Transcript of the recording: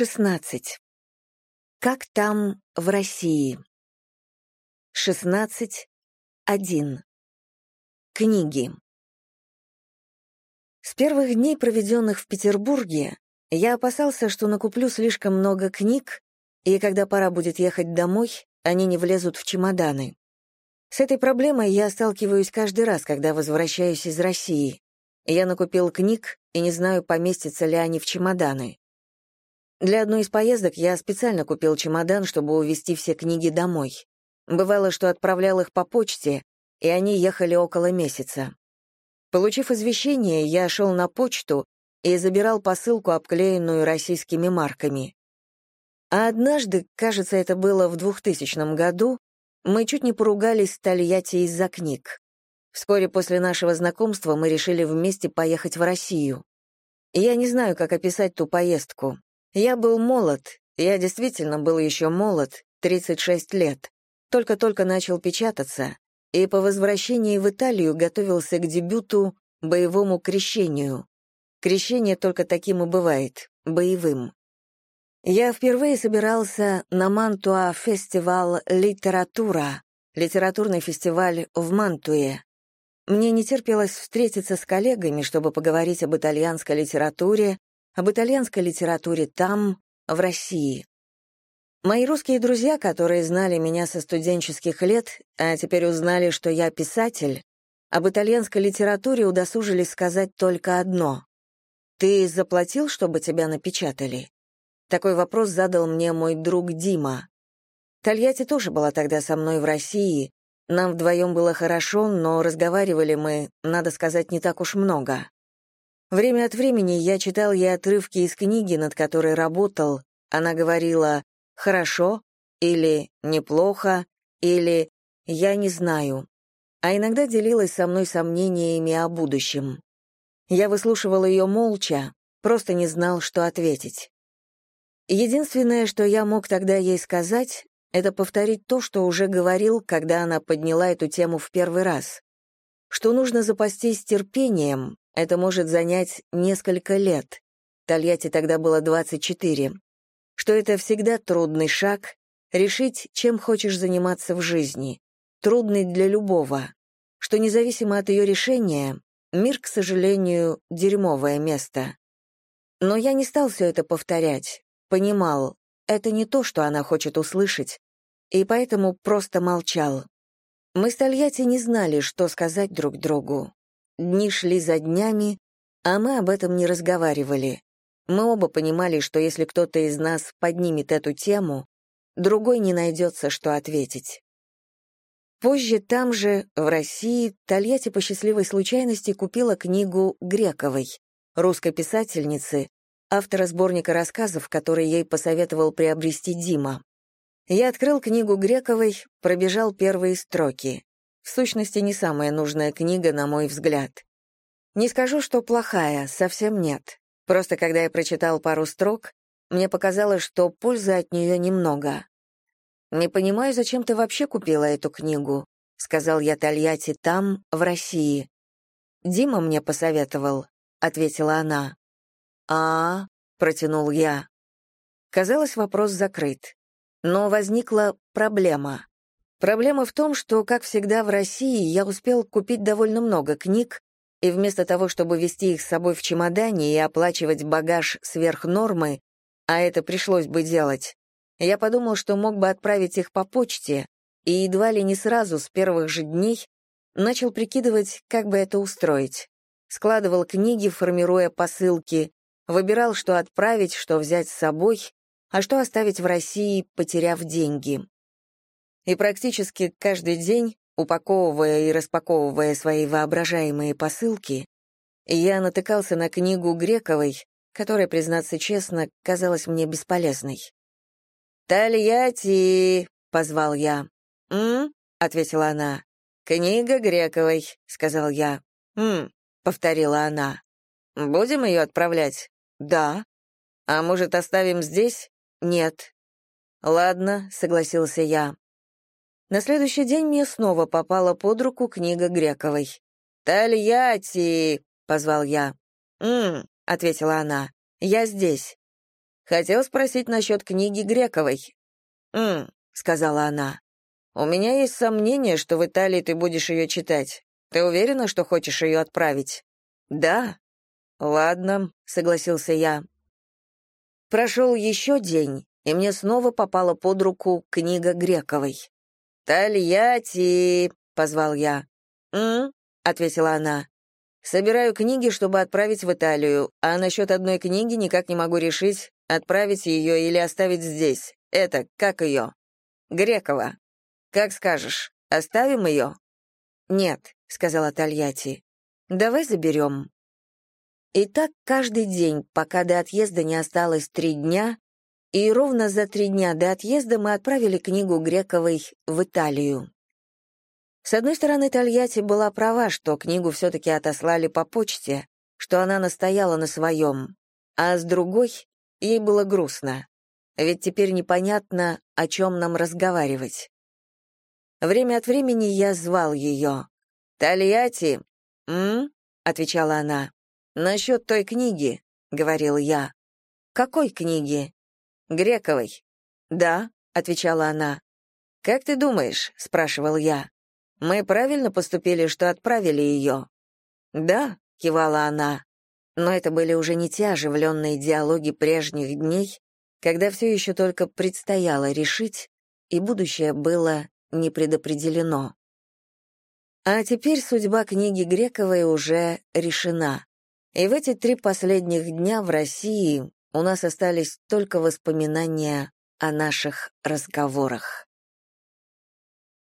16. Как там в России? 16. 1. Книги. С первых дней, проведенных в Петербурге, я опасался, что накуплю слишком много книг, и когда пора будет ехать домой, они не влезут в чемоданы. С этой проблемой я сталкиваюсь каждый раз, когда возвращаюсь из России. Я накупил книг и не знаю, поместятся ли они в чемоданы. Для одной из поездок я специально купил чемодан, чтобы увезти все книги домой. Бывало, что отправлял их по почте, и они ехали около месяца. Получив извещение, я шел на почту и забирал посылку, обклеенную российскими марками. А однажды, кажется, это было в 2000 году, мы чуть не поругались с Тольятти из-за книг. Вскоре после нашего знакомства мы решили вместе поехать в Россию. Я не знаю, как описать ту поездку. Я был молод, я действительно был еще молод, 36 лет. Только-только начал печататься, и по возвращении в Италию готовился к дебюту «Боевому крещению». Крещение только таким и бывает, боевым. Я впервые собирался на Мантуа фестивал «Литература», литературный фестиваль в Мантуе. Мне не терпелось встретиться с коллегами, чтобы поговорить об итальянской литературе, об итальянской литературе там, в России. Мои русские друзья, которые знали меня со студенческих лет, а теперь узнали, что я писатель, об итальянской литературе удосужились сказать только одно. «Ты заплатил, чтобы тебя напечатали?» Такой вопрос задал мне мой друг Дима. Тольятти тоже была тогда со мной в России. Нам вдвоем было хорошо, но разговаривали мы, надо сказать, не так уж много. Время от времени я читал ей отрывки из книги, над которой работал. Она говорила «хорошо» или «неплохо» или «я не знаю», а иногда делилась со мной сомнениями о будущем. Я выслушивал ее молча, просто не знал, что ответить. Единственное, что я мог тогда ей сказать, это повторить то, что уже говорил, когда она подняла эту тему в первый раз. Что нужно запастись терпением, это может занять несколько лет. Тольятти тогда было 24. Что это всегда трудный шаг — решить, чем хочешь заниматься в жизни. Трудный для любого. Что независимо от ее решения, мир, к сожалению, дерьмовое место. Но я не стал все это повторять. Понимал, это не то, что она хочет услышать, и поэтому просто молчал. Мы с Тольятти не знали, что сказать друг другу. Дни шли за днями, а мы об этом не разговаривали. Мы оба понимали, что если кто-то из нас поднимет эту тему, другой не найдется, что ответить. Позже там же, в России, Тольятти по счастливой случайности купила книгу Грековой, русской писательницы, автора сборника рассказов, который ей посоветовал приобрести Дима. Я открыл книгу Грековой, пробежал первые строки. В сущности, не самая нужная книга, на мой взгляд. Не скажу, что плохая, совсем нет. Просто когда я прочитал пару строк, мне показалось, что пользы от нее немного. «Не понимаю, зачем ты вообще купила эту книгу», — сказал я Тольятти там, в России. «Дима мне посоветовал», — ответила она. а, -а, -а протянул я. Казалось, вопрос закрыт. Но возникла проблема. Проблема в том, что, как всегда в России, я успел купить довольно много книг, и вместо того, чтобы везти их с собой в чемодане и оплачивать багаж сверх нормы, а это пришлось бы делать, я подумал, что мог бы отправить их по почте, и едва ли не сразу, с первых же дней, начал прикидывать, как бы это устроить. Складывал книги, формируя посылки, выбирал, что отправить, что взять с собой, а что оставить в России, потеряв деньги и практически каждый день, упаковывая и распаковывая свои воображаемые посылки, я натыкался на книгу Грековой, которая, признаться честно, казалась мне бесполезной. «Тольятти!» — позвал я. «М?» — ответила она. «Книга Грековой», — сказал я. «М?» — повторила она. «Будем ее отправлять?» «Да». «А может, оставим здесь?» «Нет». «Ладно», — согласился я. На следующий день мне снова попала под руку книга Грековой. «Тольятти!» — позвал я. «М-м», ответила она, — «я здесь». Хотел спросить насчет книги Грековой». «М», — сказала она. «У меня есть сомнение, что в Италии ты будешь ее читать. Ты уверена, что хочешь ее отправить?» «Да». «Ладно», — согласился я. Прошел еще день, и мне снова попала под руку книга Грековой. «Тольятти!» — позвал я. «М?» — ответила она. «Собираю книги, чтобы отправить в Италию, а насчет одной книги никак не могу решить, отправить ее или оставить здесь. Это, как ее?» «Грекова. Как скажешь, оставим ее?» «Нет», — сказала Тольятти. «Давай заберем». И так каждый день, пока до отъезда не осталось три дня, и ровно за три дня до отъезда мы отправили книгу Грековой в Италию. С одной стороны, Тольятти была права, что книгу все-таки отослали по почте, что она настояла на своем, а с другой — ей было грустно, ведь теперь непонятно, о чем нам разговаривать. Время от времени я звал ее. «Тольятти?» «М?» — отвечала она. «Насчет той книги», — говорил я. «Какой книги?» «Грековой». «Да», — отвечала она. «Как ты думаешь?» — спрашивал я. «Мы правильно поступили, что отправили ее?» «Да», — кивала она. Но это были уже не те оживленные диалоги прежних дней, когда все еще только предстояло решить, и будущее было не предопределено. А теперь судьба книги Грековой уже решена. И в эти три последних дня в России у нас остались только воспоминания о наших разговорах.